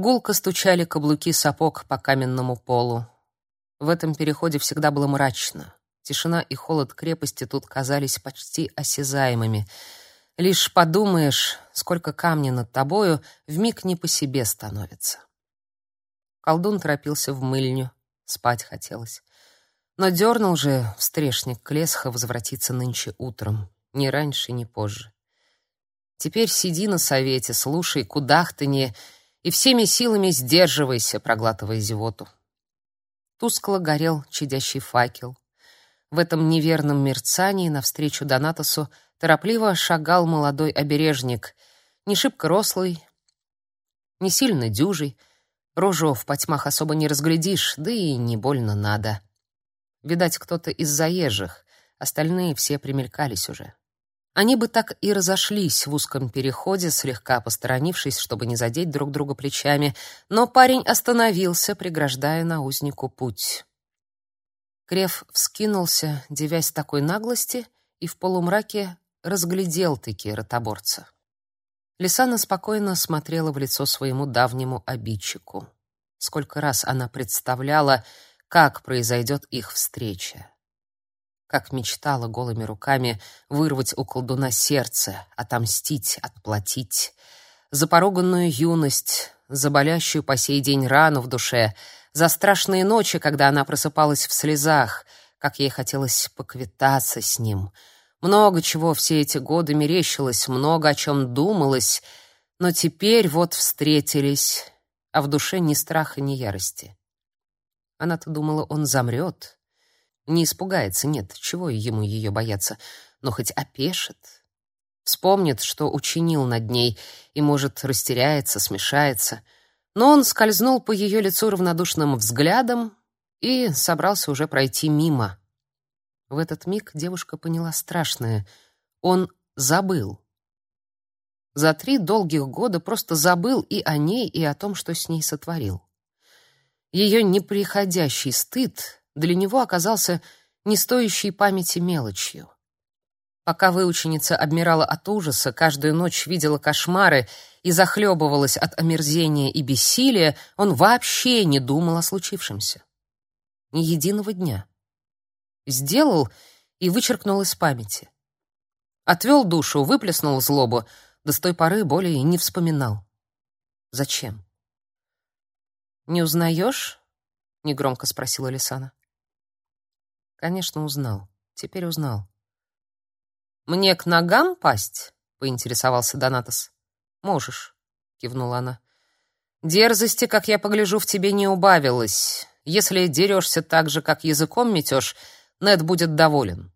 Гулко стучали каблуки сапог по каменному полу. В этом переходе всегда было мрачно. Тишина и холод крепости тут казались почти осязаемыми. Лишь подумаешь, сколько камня над тобою, вмиг не по себе становится. Колдун торопился в мыльню, спать хотелось. Но дернул же встрешник Клесха возвратиться нынче утром, ни раньше, ни позже. Теперь сиди на совете, слушай кудахтанье и всеми силами сдерживайся, проглатывая зевоту. Тускло горел чадящий факел. В этом неверном мерцании навстречу Донатосу торопливо шагал молодой обережник, не шибко рослый, не сильно дюжий, рожу в потьмах особо не разглядишь, да и не больно надо. Видать, кто-то из заезжих, остальные все примелькались уже. Они бы так и разошлись в узком переходе, слегка посторонившись, чтобы не задеть друг друга плечами, но парень остановился, преграждая наузнику путь. Крев вскинулся, девясь такой наглости, и в полумраке разглядел-таки ротоборца. Лисана спокойно смотрела в лицо своему давнему обидчику. Сколько раз она представляла, как произойдет их встреча. Как мечтала голыми руками вырвать у колдуна сердце, отомстить, отплатить. За поруганную юность, за болящую по сей день рану в душе, за страшные ночи, когда она просыпалась в слезах, как ей хотелось поквитаться с ним. Много чего все эти годы мерещилось, много о чем думалось, но теперь вот встретились, а в душе ни страха, ни ярости. Она-то думала, он замрет. Не испугается, нет, чего ему ее бояться, но хоть опешит. Вспомнит, что учинил над ней, и, может, растеряется, смешается. Но он скользнул по ее лицу равнодушным взглядом и собрался уже пройти мимо. В этот миг девушка поняла страшное. Он забыл. За три долгих года просто забыл и о ней, и о том, что с ней сотворил. Ее неприходящий стыд для него оказался не стоящей памяти мелочью. Пока выученица обмирала от ужаса, каждую ночь видела кошмары и захлебывалась от омерзения и бессилия, он вообще не думал о случившемся. Ни единого дня. Сделал и вычеркнул из памяти. Отвел душу, выплеснул злобу, да с той поры более не вспоминал. Зачем? «Не узнаешь?» — негромко спросила Лисана. Конечно, узнал. Теперь узнал. «Мне к ногам пасть?» — поинтересовался Донатос. «Можешь», — кивнула она. «Дерзости, как я погляжу, в тебе не убавилось. Если дерешься так же, как языком метешь, Нед будет доволен».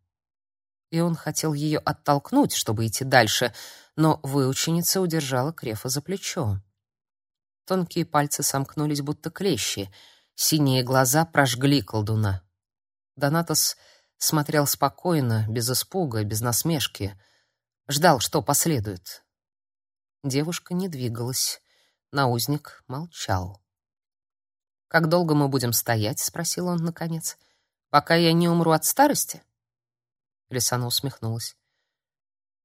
И он хотел ее оттолкнуть, чтобы идти дальше, но выученица удержала Крефа за плечо. Тонкие пальцы сомкнулись, будто клещи. Синие глаза прожгли колдуна. Донатос смотрел спокойно, без испуга, без насмешки. Ждал, что последует. Девушка не двигалась. Наузник молчал. «Как долго мы будем стоять?» — спросил он наконец. «Пока я не умру от старости?» Лисана усмехнулась.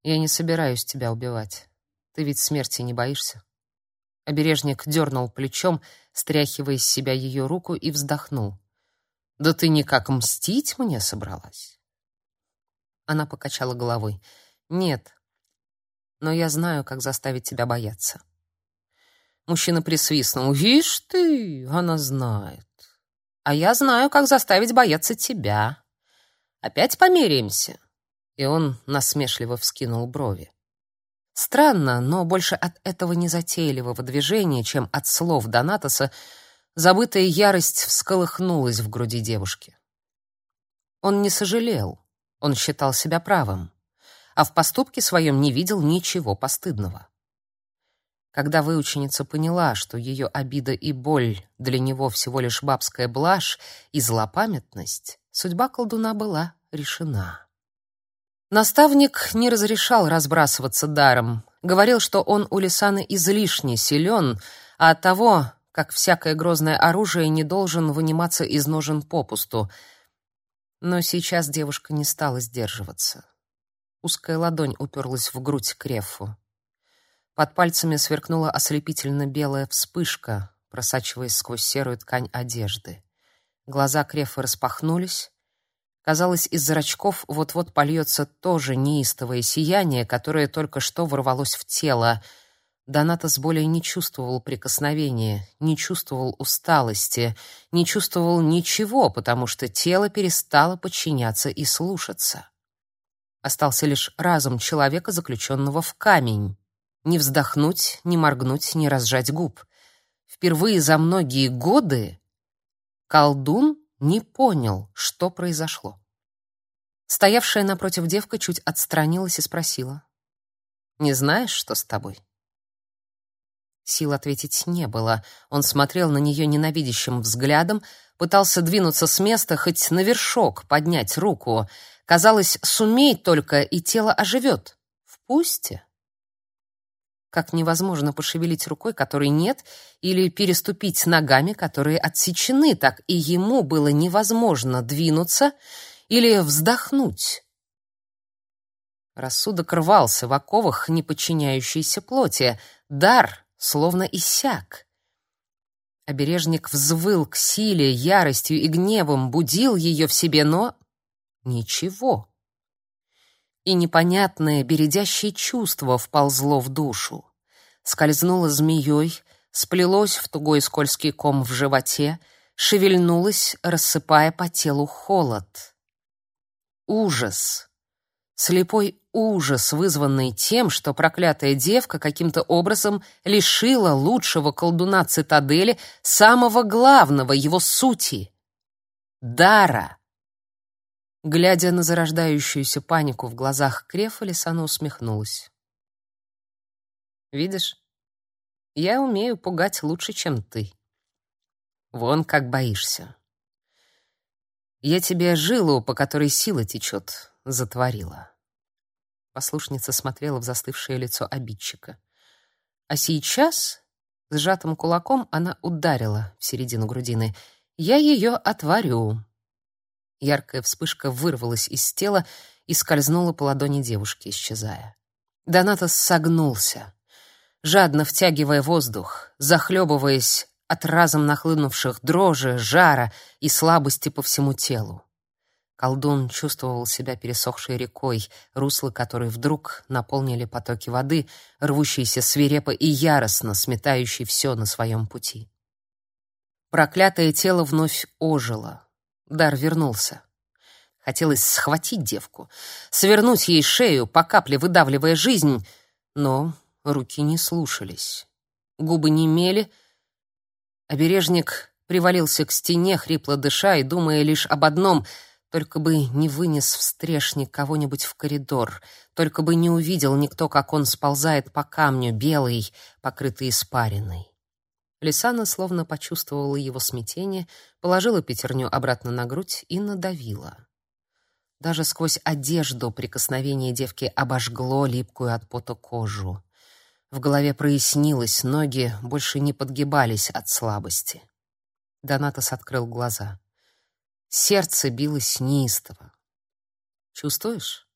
«Я не собираюсь тебя убивать. Ты ведь смерти не боишься?» Обережник дернул плечом, стряхивая из себя ее руку, и вздохнул. «Да ты никак мстить мне собралась?» Она покачала головой. «Нет, но я знаю, как заставить тебя бояться». Мужчина присвистнул. «Ишь ты, она знает. А я знаю, как заставить бояться тебя. Опять померяемся?» И он насмешливо вскинул брови. Странно, но больше от этого незатейливого движения, чем от слов Донатоса, забытая ярость всколыхнулась в груди девушки. Он не сожалел, он считал себя правым, а в поступке своем не видел ничего постыдного. Когда выученица поняла, что ее обида и боль для него всего лишь бабская блажь и злопамятность, судьба колдуна была решена. Наставник не разрешал разбрасываться даром, говорил, что он у Лисаны излишне силен, а от того, как всякое грозное оружие, не должен выниматься из ножен попусту. Но сейчас девушка не стала сдерживаться. Узкая ладонь уперлась в грудь Крефу. Под пальцами сверкнула ослепительно белая вспышка, просачиваясь сквозь серую ткань одежды. Глаза Крефа распахнулись. Казалось, из зрачков вот-вот польется то же неистовое сияние, которое только что ворвалось в тело — Донатос более не чувствовал прикосновения, не чувствовал усталости, не чувствовал ничего, потому что тело перестало подчиняться и слушаться. Остался лишь разум человека, заключенного в камень. Не вздохнуть, не моргнуть, не разжать губ. Впервые за многие годы колдун не понял, что произошло. Стоявшая напротив девка чуть отстранилась и спросила. «Не знаешь, что с тобой?» Сил ответить не было. Он смотрел на нее ненавидящим взглядом, пытался двинуться с места, хоть на вершок поднять руку. Казалось, сумеет только, и тело оживет. В. Как невозможно пошевелить рукой, которой нет, или переступить ногами, которые отсечены, так и ему было невозможно двинуться или вздохнуть. Рассудок рвался в оковах неподчиняющейся плоти. Дар словно иссяк. Обережник взвыл к силе, яростью и гневом, будил ее в себе, но ничего. И непонятное бередящее чувство вползло в душу. Скользнуло змеей, сплелось в тугой скользкий ком в животе, шевельнулось, рассыпая по телу холод. Ужас, Слепой ужас, вызванный тем, что проклятая девка каким-то образом лишила лучшего колдуна цитадели самого главного его сути — дара. Глядя на зарождающуюся панику в глазах Крефа, Лисана усмехнулась. «Видишь, я умею пугать лучше, чем ты. Вон как боишься. Я тебе жилу, по которой сила течет, затворила. Послушница смотрела в застывшее лицо обидчика. А сейчас, сжатым кулаком, она ударила в середину грудины. «Я ее отварю». Яркая вспышка вырвалась из тела и скользнула по ладони девушки, исчезая. Донатос согнулся, жадно втягивая воздух, захлебываясь от разом нахлынувших дрожи, жара и слабости по всему телу. Колдун чувствовал себя пересохшей рекой, русло которой вдруг наполнили потоки воды, рвущиеся свирепо и яростно, сметающие все на своем пути. Проклятое тело вновь ожило. Дар вернулся. Хотелось схватить девку, свернуть ей шею, по капле выдавливая жизнь, но руки не слушались. Губы немели. Обережник привалился к стене, хрипло дыша и думая лишь об одном — только бы не вынес встрешник кого-нибудь в коридор, только бы не увидел никто, как он сползает по камню, белый, покрытый испариной. Лисана словно почувствовала его смятение, положила пятерню обратно на грудь и надавила. Даже сквозь одежду прикосновение девки обожгло липкую от пота кожу. В голове прояснилось, ноги больше не подгибались от слабости. Донатос открыл глаза. Сердце билось неистово. «Чувствуешь,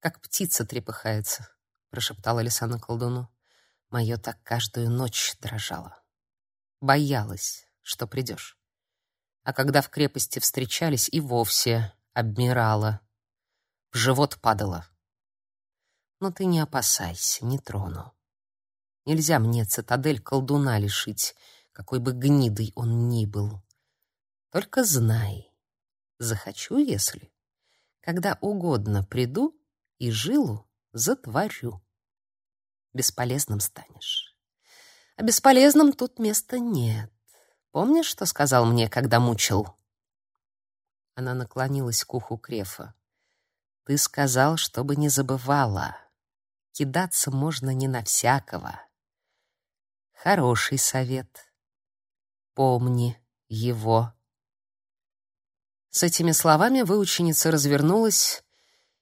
как птица трепыхается?» — прошептала Лисана колдуну. «Мое так каждую ночь дрожало. Боялась, что придешь. А когда в крепости встречались, и вовсе обмирала. В живот падала. Но ты не опасайся, не трону. Нельзя мне цитадель колдуна лишить, какой бы гнидой он ни был. Только знай, Захочу, если. Когда угодно приду и жилу затворю. Бесполезным станешь. А бесполезным тут места нет. Помнишь, что сказал мне, когда мучил? Она наклонилась к уху Крефа. Ты сказал, чтобы не забывала. Кидаться можно не на всякого. Хороший совет. Помни его. С этими словами выученица развернулась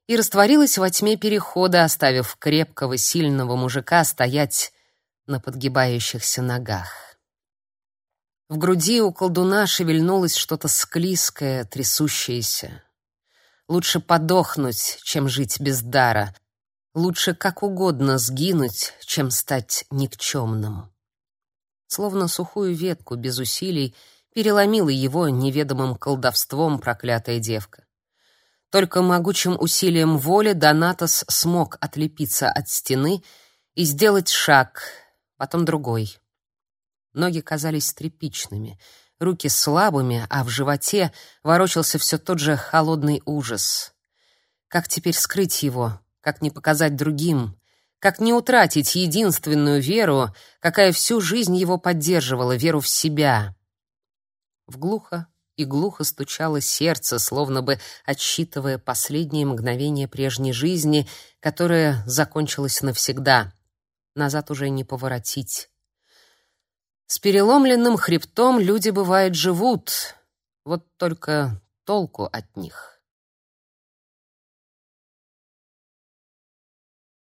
и растворилась во тьме перехода, оставив крепкого, сильного мужика стоять на подгибающихся ногах. В груди у колдуна шевельнулось что-то склизкое, трясущееся. Лучше подохнуть, чем жить без дара. Лучше как угодно сгинуть, чем стать никчемным. Словно сухую ветку без усилий переломила его неведомым колдовством проклятая девка. Только могучим усилием воли Донатос смог отлепиться от стены и сделать шаг, потом другой. Ноги казались тряпичными, руки слабыми, а в животе ворочался все тот же холодный ужас. Как теперь скрыть его? Как не показать другим? Как не утратить единственную веру, какая всю жизнь его поддерживала, веру в себя? В глухо и глухо стучало сердце, словно бы отсчитывая последние мгновения прежней жизни, которая закончилась навсегда. Назад уже не поворотить. С переломленным хребтом люди, бывает, живут, вот только толку от них.